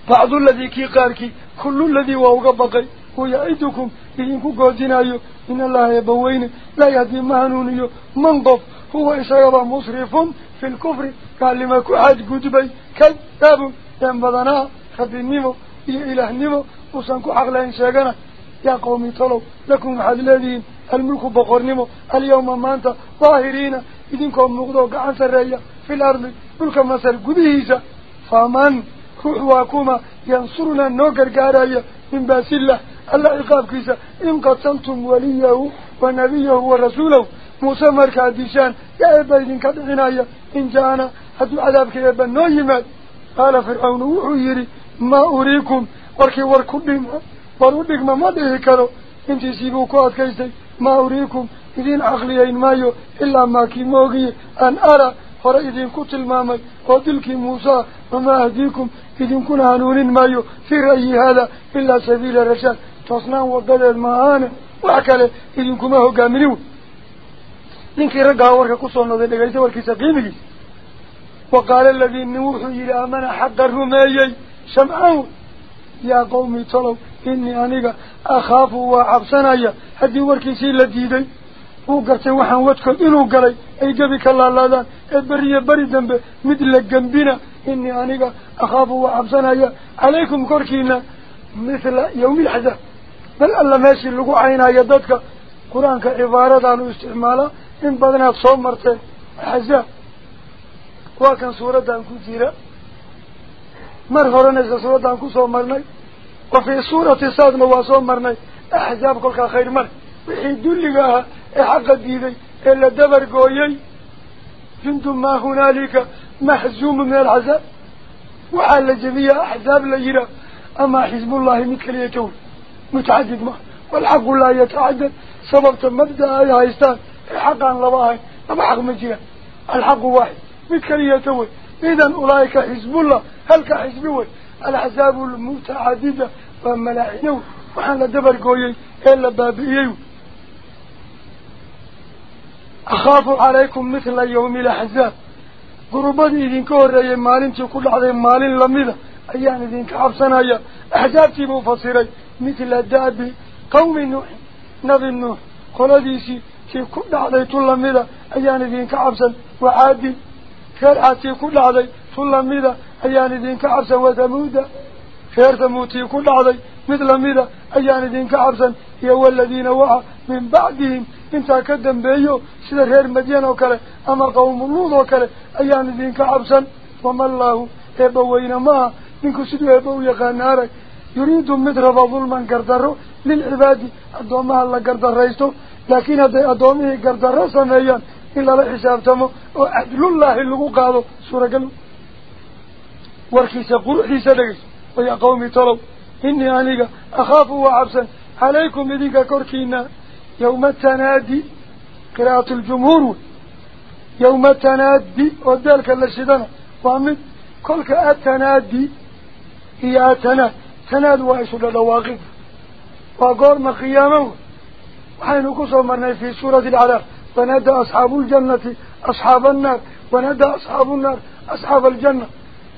bacdu ladii kii qaarkii kullu ladii waa uga baqay uu yacidukum idinku goodinayo in allaha eebbaweyne laa yahdii ma hanuuniyo man qof huwa isagaba musrifun fi lkufri gaalnima ku xadgudbay kadaabun een badanaa rabbinimo iyo ilaahnimo uusan ku xaqlayn sheegana يا قومي طلو لكم حد الذين الملك بقرنمو اليوم ما أنت ظاهرين إذنكم مغضوك عن سرية في الأرض ملك مصر قديسة. فمن روح واكوما ينصرنا النوكر قارايا من بأس الله. الله عقاب كيسا إن قتلتم وليه ونبيه ورسوله. موسى مركا ديشان. يا إبا إذن كدعنايا. إن جانا حدو عذابك يا إبا نويمات قال فرعون وحيري. ما أريكم. وركي وركو ورودك ما مده كرو. انتي سيبو كواد كيستي ما أريكم إذين عقليين مايو. إلا ما كي موغي. أن أرى. فرا إذين كتل مامي. ودلك موسى. وما أهديكم. إذين كن هنون مايو. في رأي هذا. إلا سبيل الرشاد. تصنع وقدر المعانة وعكالة إذين كما هو قاملون ninkii raggaa warka ku soo noday dhegaysa warkiisa qiimigiisa wa qaala aladiin wuxuu yidhi aamana xaqa rumeeyey shamcaan yaa qawmi talow إني أنيقا أخاف وعبسنايا. هدي وركيسي لديدي. وقرتي وحن وجهك إنو قلي أي قبك الله لادان البرية بري دنبه مثل جنبنا إني أنيقا أخاف وعبسنايا. عليكم كركينا مثل يوم الحزاب بل ألا ماشي اللقو عينا يددك قرآنك عبارة عن استعماله إن بدنا تصوم مرتين. حزاب وكان سورة عن كثيرة مرهورة نزل سورة كثيرة مرني وفي سورة صاد نواصل مرني أحزاب كل خير من وحيد لها حق الديني إلا دبر قويي. جند ما هنالك محزوم من العذاب. وعلى جميع أحزاب ليرى أما حزب الله مثل يتول. متعدد ما. والحق لا يتعدد. سببت مبدأ يا إستان حقا لباهي أما حق مجيئا الحق واحد. مثل يتول. إذن أولئك حزب الله. هل كحزب الأحزاب المتعددة. وملاعينه وحان لدبر قويي إلا بابئيو أخاف عليكم مثل يوم الأحزاب. قربات إذن كوري مالين تقول عليه مالين لمدة أيان إذن كعبسنا أحزاب تيبو فصيري. مثل دابي قوم نوح نبي نوح قلديسي تي كل عليه تلمدة أيان إذن كعبسن وعادي كرعاتي أيان إذن كعبسن وثمودة خير ثموتي كل علي مثل ميدا. أيان دين كعبسا هو الذين وعى من بعدهم. انتا كدن بيو سيدا غير مدينة وكلا أما قوم اللوض وكلا. أيان دين كعبسا وما الله إبوين ما منكو سيدو إبو يقانارك يريد مدرب ظلما قردرو للعباد أدومها الله قردر ريستو لكن هذا أدومه قردر سميان إلا لحساب تمو وعدل الله اللي قادو سورة قلو. وركيسة قرحيسة لكيس ويا قومي طلب إني أنيقى أخاف وعبسا عليكم إذنك كوركينا يوم التنادي قراءة الجمهور يوم التنادي ودالك اللشدنا وعمد كلك التنادي هي أتنا تناد وعيش للواقف وقال قيامه وحين كسر مرنا في سورة العراق ونادى أصحاب الجنة أصحاب النار ونادى أصحاب النار أصحاب الجنة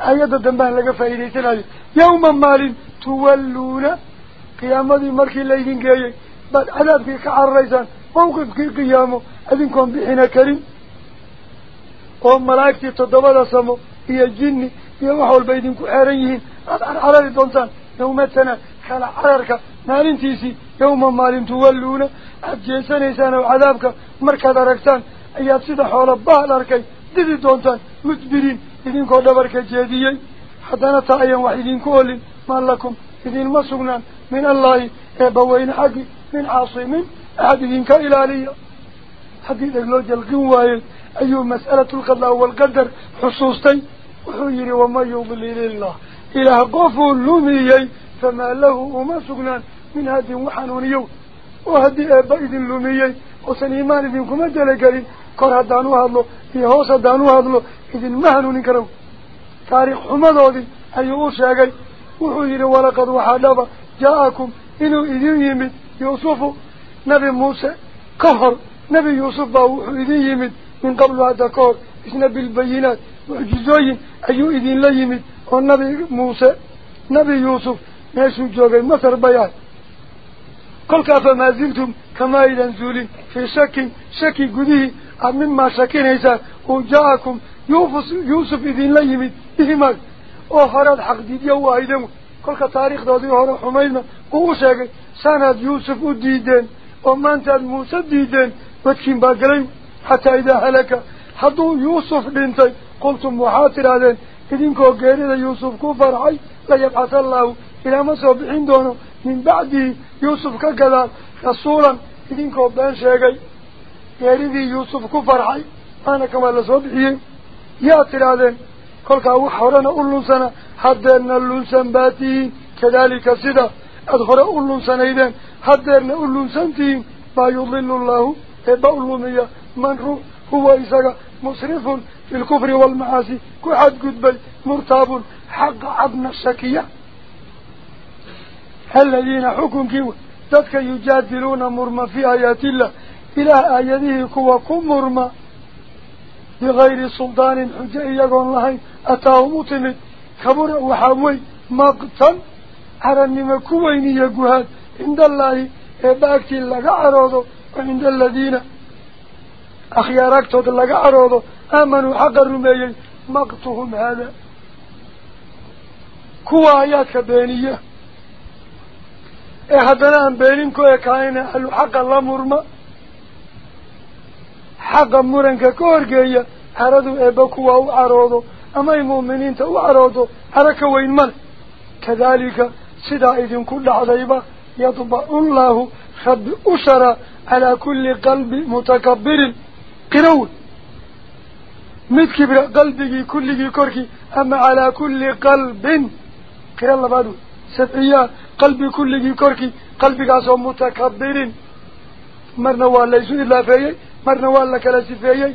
كان تكبحه أيها اللي يرى كل كمالنتي كلا عرركو أي لبدا إذا شيء هي ولا لا لبول بكلا عرريتي أيها ذين حبسا كل كتادم به أيها تفسيرك كسي في عن أيها الدنبان لك فايديتنا يوما مال تولون قيامة مركي الليدين جاي بعد عذابك كعرريسان موقفك قيامه أذنكم بحنا كريم وملايكتي تضبط سمو هي الجن هي وحول بيدنكو حريهين أدعر على الدونتان يومتنا خلا عررك مالين تيسي يوما مالين تولون أجيسان إيسان وعذابك مركز ركتان أياد سيدا حول الله الأركي ديدي دونتان مدبرين إذنكو دبرك جيديي حتى نتعين وحيدين كولين ما لكم إذن مسغنان من الله إبوين حقي من إلاليه حديث لو جلقين وايد أي وسن إيمان إذنكم أجل كره دانوها الله في هوس دانوها الله إذن مهنون كرو تاريخ حمد أيو شاقي. وحيري ولقد وحادبا جاءكم إنه إذن يمد. يوسف نبي موسى كهر نبي يوسف باو إذن يمد. من قبل كور إسنا بالبينات معجزوين إذن لا قل كافا ما زلتم كما إذا في شك شك قديه. مما شكين إيسا وجاءكم. يوسف إذن لا يمد. إهمال. وهراد حق ديديا وايدم. كل تاريخ دادي هرا حميدنا ووشاقي ساند يوسف وديدين ومانتاد موسى ديدين ودكين باقلين حتى إذا هلك. حدو يوسف بنتي. قلتم محاطر هذين إذنكو قيرنا يوسف كفر من بعده يوسف كقدر رسولا إذنكو بأن شاقي قيرنا يوسف كفر عي أنا كما لصبحين ياتر هذين كلك وحورنا أولون سنة حدرنا أولون سنباتين كذلك سيدا. أدخل أولون سنة إذن حدرنا أولون سنتين ما يضل الله. إبا أولونية من هو؟ إساق. مسرف في الكفر والمعاصي. كحد قدبي مرتاب. حق عبنا الشكية. الذين حكم كيو ذاتك يجادلون مرمى في آيات الله. إلى آياته كوا كم مرمى. بغير سلطان حجة يقول الله أتاهم متمد كبر وحاوي مقتا على النما كوين يقهد عند الله إباكتي لك عراضه وعند الذين أخيارك تود لك عراضه آمنوا حق الرميين مقتهم هذا. كوا آياتك بينية إحدنا أن بينكو يكاين أهل حق الله مرمى. حق مرنك كورجية. حردوا إبكوا وعراضوا أما المؤمنين توعراضوا حركة وين من؟ كذلك سدا إذن كل عذيبة يطبع الله خب أشرى على كل قلب متكبر. قرون. متكبر قلبي أما الله قلبي كله كركي قلبي قاسو متكبر مرنا والله يسود الله فيه مرنا والله كلا سفيه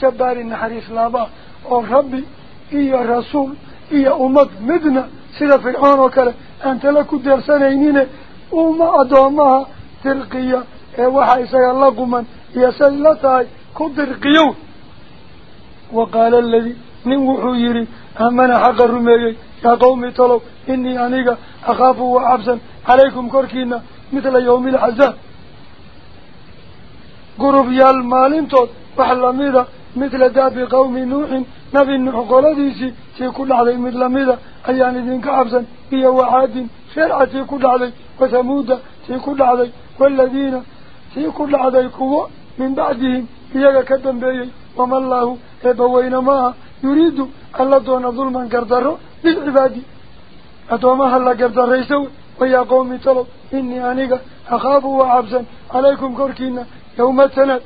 جبار النحريف لابا وربي إيا رسول إيا أمد مدنة سيدة فرعون وكلا أنت لك درسانينين أمة أدومها ترقية وحا إساق الله قمان يسلتها كدرقيون وقال الذي نوحو يري أمنا حق الرميي يا قومي طلو إني أنيق أخاف وعبسا عليكم كوركينا مثل يوم العزاء قرب يالمالين توت وحلميدا مثل داب قوم نوح. نبي النوح قولديسي في كل علي مثل ميدا. أيان ذين كعبسا هي وعاد شرعة في كل علي وثمود في كل علي والذين في كل علي قوة من بعدهم هي كدن بيي وما الله إبوين ما يريد ألا دون ظلما قردره للعباد. قردر يسوي ويا قومي طلب إني أنيق أخافوا وعبسا عليكم كوركينا يوم التناد.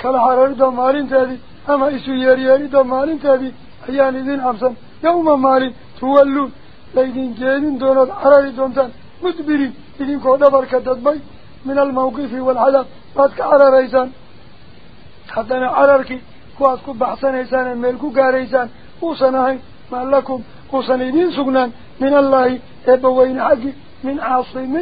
كلا حرارد مالين تادي أما إسو يريارد مالين تادي أيان إذن عبسا يوم مالين تولون. ليدين جيدين دونات حراري دونتان مدبرين إذن كودا بركة بي من الموقف والعذاب. باتك على ريسان حتى عرركي كواد كو بحسن إيسان ميلكو قاريسان وصناهي ما لكم وصنيدين سقنان. من الله إبوين حقي من عاصم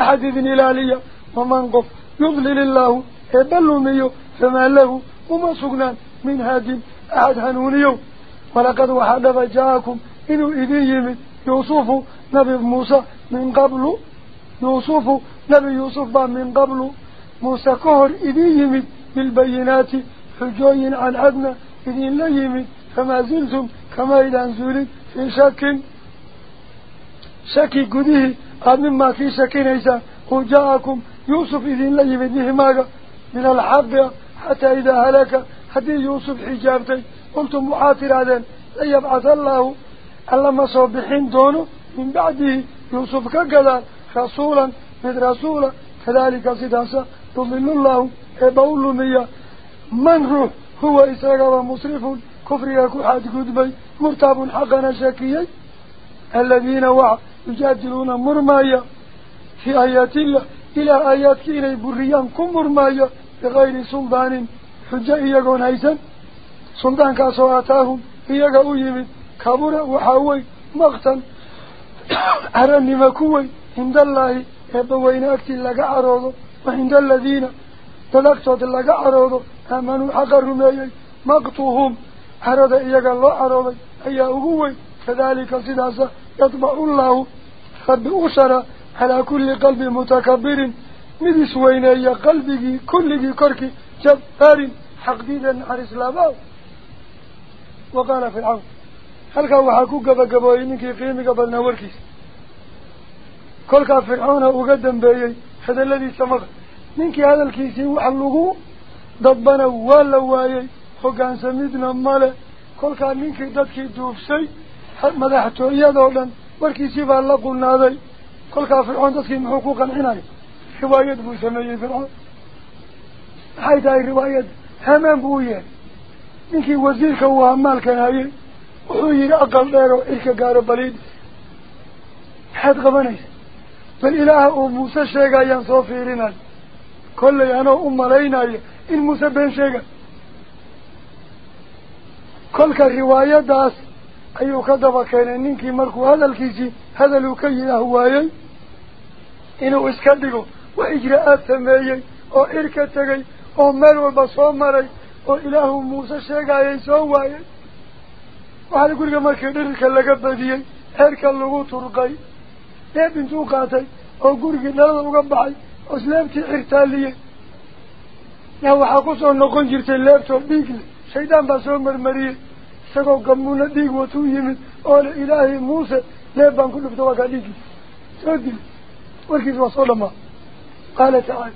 أحد ذن إلالية ومن قف يضلل الله إبلوميو فما له وما سقنان من هاد أحد هنونيو ولقد وحدث جاءكم إنو إذن يمن يوسف نبي موسى من قبل. يوسف نبي يوسف من قبل. موسى كهر إذن يمن بالبينات. حجوين عن عدنا إذن لا يمن. فما زلتم كما إذا انزولت في شك. شكي قده قد مما في شكي نيسا وجاءكم يوسف إذن لا يمن ماذا؟ من الحق حتى إذا هلك. حتى يوسف حجابتي قلتم محاطر هذا لا يبعث الله ألما صبحين دونه من بعده يوسف كقدر. رسولا من رسولا. كذلك صداسا يضل الله إباول ميا من روح هو إسراء ومصرف. كفرها كحاد قدبي. مرتاب حقنا شكيي. الذين وع يجادلون مرمايا في آيات الله إلى آيات كيني بريان كم مرمايا بغير سلطان. حجة إيقون هيسا سلطان كاسو آتاهم إيقا أيمن كبر وحاوي مقتا أرني مكوي عند الله يبوين أكتي لك عروضه وعند الذين تلقتوا لك عروضه آمنوا حق الرميي مقتوهم عرض إيقا الله عروضي أي أهوي كذلك سداسة يطبع الله رب أسر على كل قلب متكبر. وين أي قلبك كل كرك جبار حقديدا على إسلامه وقال فرعون هل كان وحاكو قبا قبا إنك قيمي قبل نوركيس كل كان فرعون وقدم بيي هذا الذي سمغ. منك هذا الكيسي وحلقه ضبنا ولا وايي وكان سميدنا ماله. كل كان منك دادكي دوفسي مدحته إيادولا مركي سيبا لقو النادي كل كافرعون تسكي حقوقا حناي رواية بو سميه فرعون حيث هاي رواية همان بوية نكي وزيرك هو همال كناي وحوير أقل ديرو إلك قارب بليد حد غبانيس فالإله موسى الشيقا ينصوفي رنا كل أنا وأم يانو إن موسى بين شيقا كل كالرواية داس waayey inuu iska dhigo wax ijra-aad sameeyey oo ir ka tegay oo meel walba soo maray oo ilaahu muuse sheegayay soo waayey waxaa guriga markii dhirirka laga badiyey xeerka lagu turqay deeb intuu qaatay oo gurigii dhalada uga baxay oo isleebtii xirtaaliyey yaa waxaa kusoo noqon jirtay leebtoo dhiigle shaydaan baa soo marmariyey سكو قمونا ديك وتو يمين قال إلهي موسى ليه بان كله بتوقع ديك سكو وكيس وصول ما قال تعالى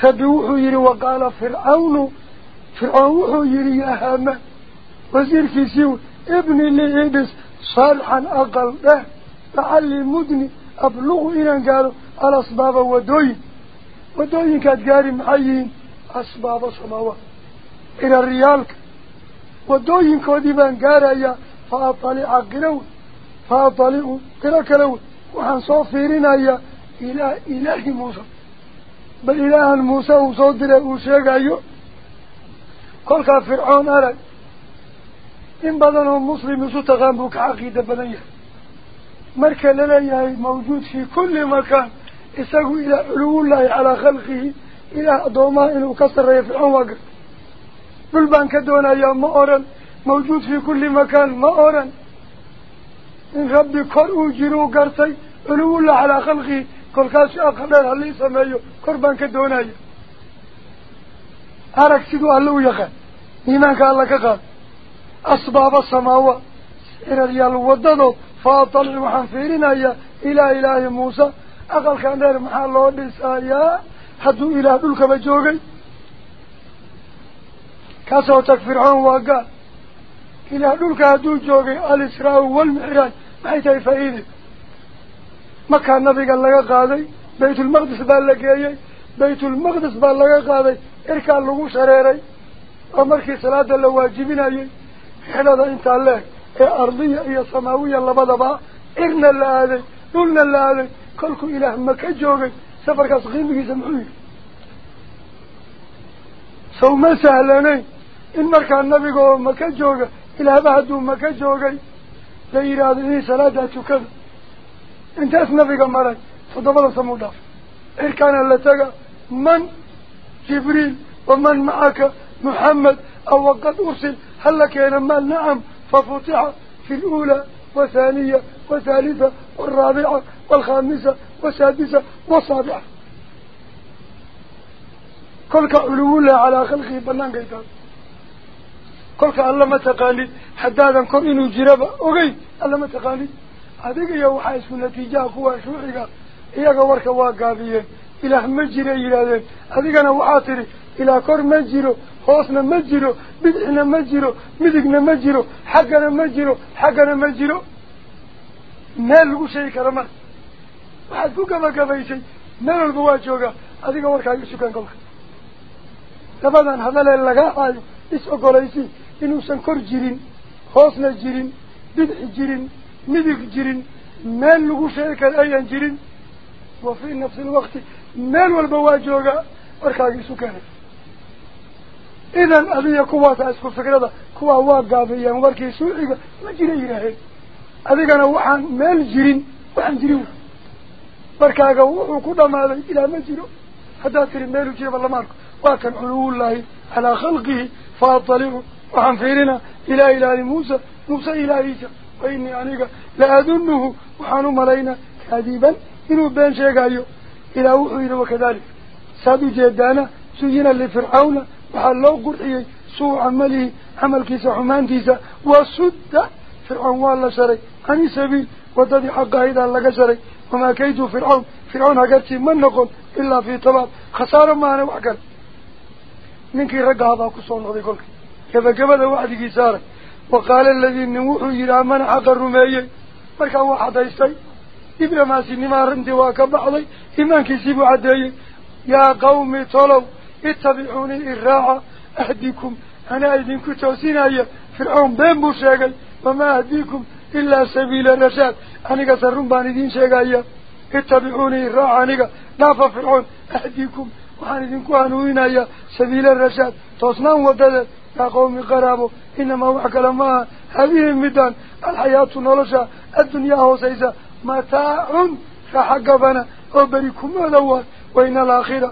فبوح يري وقال فرعون. فرعون يري أهام وزير كيسيو ابن اللي يدس صالحا أقل له لعلي مدني أبلغوا إلى أن قالوا الأصباب ودوين ودوين كانت قارم حيين أصباب السماوات إلى الريالك ودوين كوديبان قاريا فأطلع قلو فأطلع قلو قلو وحن صوفيرنا يا إلى إله موسى. بل إله موسى وصدر أوسيق أيو. كل فرعون أرى إن بدن المسلم ستغام بك عقيدة بنية. مركا لليه موجود في كل مكان. إساقوا إلى علو الله على خلقه إلى أدوما إنه كسر يفرعون وقر. بلبان كدونا يا مؤرن موجود في كل مكان مؤرن إن ربي كروا جروا قرسي الأولى على خلقي. كل كاسي أخبرها لي سمايو كربان كدونا يا أرك سيدو ألو يخان إيمان انك لك قال أسباب السماوة. سير ريال وددو. فاطل المحنفيرين يا إلى إله موسى. أقل كان دير محال الله بسايا حدو إله دولك بجوغي. Fircoon waa gaal. Ilaah dhulka hadduu joogay al-israa walmicraaj maxay tahay faa-iide? Markaa nabiga laga qaaday بيت المقدس باللقيي بيت المقدس باللقى إركا اللغو شريري أمركي صلاة اللواجبين أي حلال انت الله أرضية إيه سماوية لبضبا إرنا اللي دولنا اللي كلكو إله مكة جوغي سفر كاسقين بكي سمعوه إن مركا النبي قوة مكة جوغي إله بهدو مكة جوغي لإرادة صلاة تكذب إنت اسنبي قمري فضبط سموداف إركان اللي تقى من جبريل ومن معك محمد أو قد أرسل هل لك يا نمال نعم ففتح في الأولى وثانية وثالثة والرابعة والخامسة والسادسة والسابعة. كلك علو على خلقه بلان قيتان كلك الله ما تقالي حدادا كل إنه جربا أغي الله ما تقالي هذيك يا وحايس نتيجة قوة شوعية إياك ورك واقابيين إله مجرى إلى هذيك أنا وحاطري إلى كور مجرى midigna ma jiro xaggana ma jiro xaggana ma jiro meel lagu sheegi kara ma waxaad ku gabagabaysay meel walba waa joogaa adiga warkaaga sukan kolka labadan hadalee laga haayo is ogolaysi jirin meel lagu sheegi kara ayaan jirin wa fii nafsi lwaqti meel walba waa joogaa warkaaga isu keenay idan adiga kuwaasa isku fikrada kuwaa waa gaabiyeen warkii suuciga ma jira yidhaaheen adigana waxaan meel jirin waxaan jirin markaaga wuxuu ku dhamaaday ilaa ma jiro haddaad tiri meelu jiraba lama arko waa kan culuwullaahi calaa khalqihi fa atalicu waxaan fiirina ilaa ilaahi muusa muuse ilaahiisa wa inii aniga la adunuhu waxaan u malaynaa kaadiban inuu been sheegayo ilaa wuxuu yidhi wakadalik saad ujeedaana suyina lifircawna waxaa loo qurxiyey suu camalihi camalkiisa xumaantiisa wasudda fircoon waa la sharay cani sabiil waddadii xaqahaydaan laga sharay wamaa kaydu fircawn fircoon hagartii ma noqon ilaa fii tabaab khasaaro maana wax kale ninkii raggahabaa kusoo noqday kolka كبا كبا ذا واحد كيسار وقال الذي نوح يرى من حق الرمي مركا واحد يستي. إبنى ما سنما رمدي واكب علي إمان عدي يا قوم طلو اتبعوني الراعة. أهديكم. أنا أهديكم توسين أي فرعون بين بوشاقل وما أهديكم إلا سبيل الرشاد. أنيقا سرمباني دين شاقا اتبعوني الراعة. أنيقا نافا فرعون. أهديكم. وحان دينكو أنوين أي سبيل الرشاد. توسنا وبدل يا قومي قرابو إنما وحك لما هذه المدان الحياة نولشا الدنيا هو سيسا متاع فحقبنا وبريكم هذا وإن الآخرة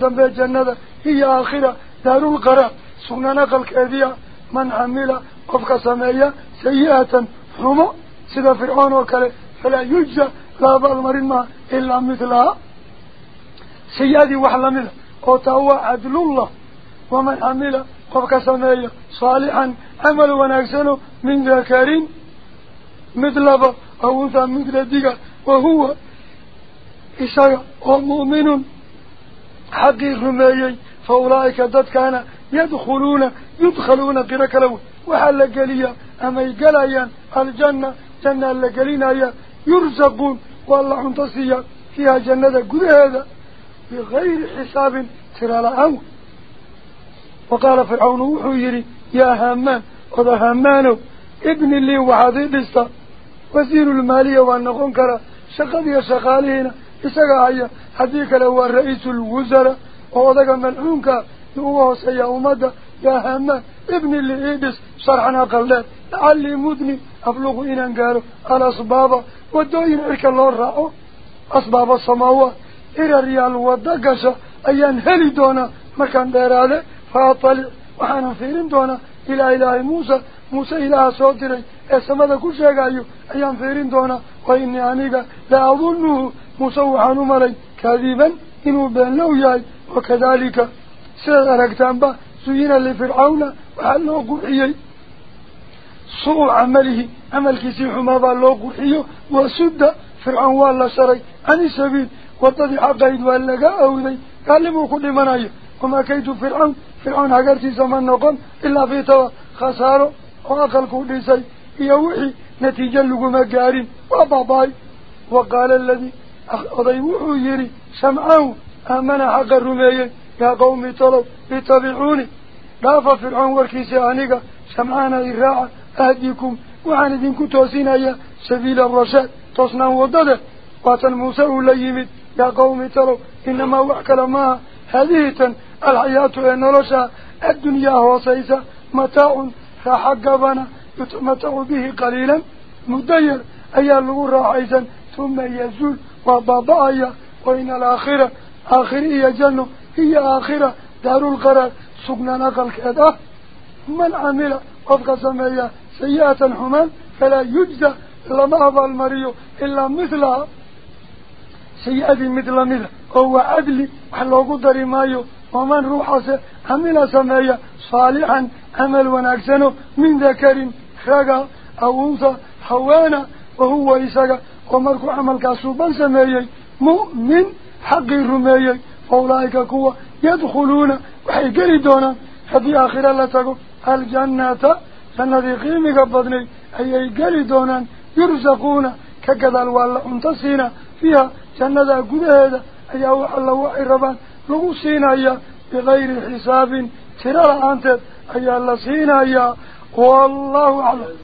dambe jannada hiyo aakhira daarulqaraar sugnaan aqalkeediya man camila qofka sameeya sayi-atan xumo sida fircoon oo kale falaa yujza la abaalmarin maha ilaa mitlaha sayi-adii wax lamida oo taa waa cadlullah waman camila sameeya saalixan camal wanaagsano min dakarin mid laba aw unthaa mid ladiga wahuwa isaga oo mu'minun حقي رميي فأولئك كان يدخلون يدخلون قرك له وحل قليا أما يقليا الجنة جنة لقلينا يرزقون والله انتصيا فيها جنة قد هذا بغير حساب ترى لأو وقال فرعون وحيري يا هامان وذا هامانو ابن لي وحاضي بستا وزير المالية وأنه كرا شقد يا شقالينا إساقا هذيك لو رئيس الوزراء. ووضق ملعونك هو سيا أمدا يا هما ابن اللي إيبس شرحنا قلات. لعلي مدني أبلغ إنا قالوا الأسباب ودوين إرك الله رأوا أسباب السماوات إلى الريال ودقش أيان هلي دونا مكان دير هذا فأطلع وحانا فيرين دونا. إلى إله موسى. موسى إله صوتري. السماء كل شيء أيان فيرين دونا. وإني أنيقا. لا أظنه. موسى وحانو مري. كاذبا. إنه بأن له ياي. وكذلك. سيد أركتان با. سينا لفرعون. وحالله قرحيي. سوء عمله. عمل كسيح ما بالله قرحيه وسد فرعون والله سري. عن السبيل. وطدي حقايد واللقاء فرعون هقرتي زمان نقم إلا في توا خسارة وأقل كل شيء. يوحي نتيجة لكم قارين وباباي وقال الذي أضيبوه يري سمعه. آمنا حق الرميين يا قومي طلب اتبعوني. لا فرعون وركيسي آنيقا سمعانا إراعا أهديكم. وعن دينكو توسينا يا سبيل الرشاد. تصنع ودده واتن موسى ليمد يا قومي طلب إنما وحك لما هذه الحياة النرشا الدنيا هو سيسا متاع فحقبنا يتمتع به قليلا. مدير أي اللغو راحيسا. ثم يزول وبابايا وإن الآخرة آخرية جنة. هي آخرة دار القرار سقنا نقل كذا. من عمل وفق سمية. سيئة حمان فلا يجزى. لما أبا المريو إلا مثلها سيئة مثل مثل. هو عدل وحلو قدر مايو ومن روحه عمل سمية صالحا عمل ونكسنه من ذكر خاقا أو أنثى حوانا وهو إساقا ومركو عمل كاسوبا سمية مؤمن حق الرمية فأولئك كوا يدخلون. وحي قريدونا ففي آخر الله تقول الجنة جنة قيمة بدني أي قريدونا يرزقون. ككذا الوالا انتصينا. فيها جنة قد أي الله وحي لغو بغير حساب ترى أنت أي الله سينا والله أعلم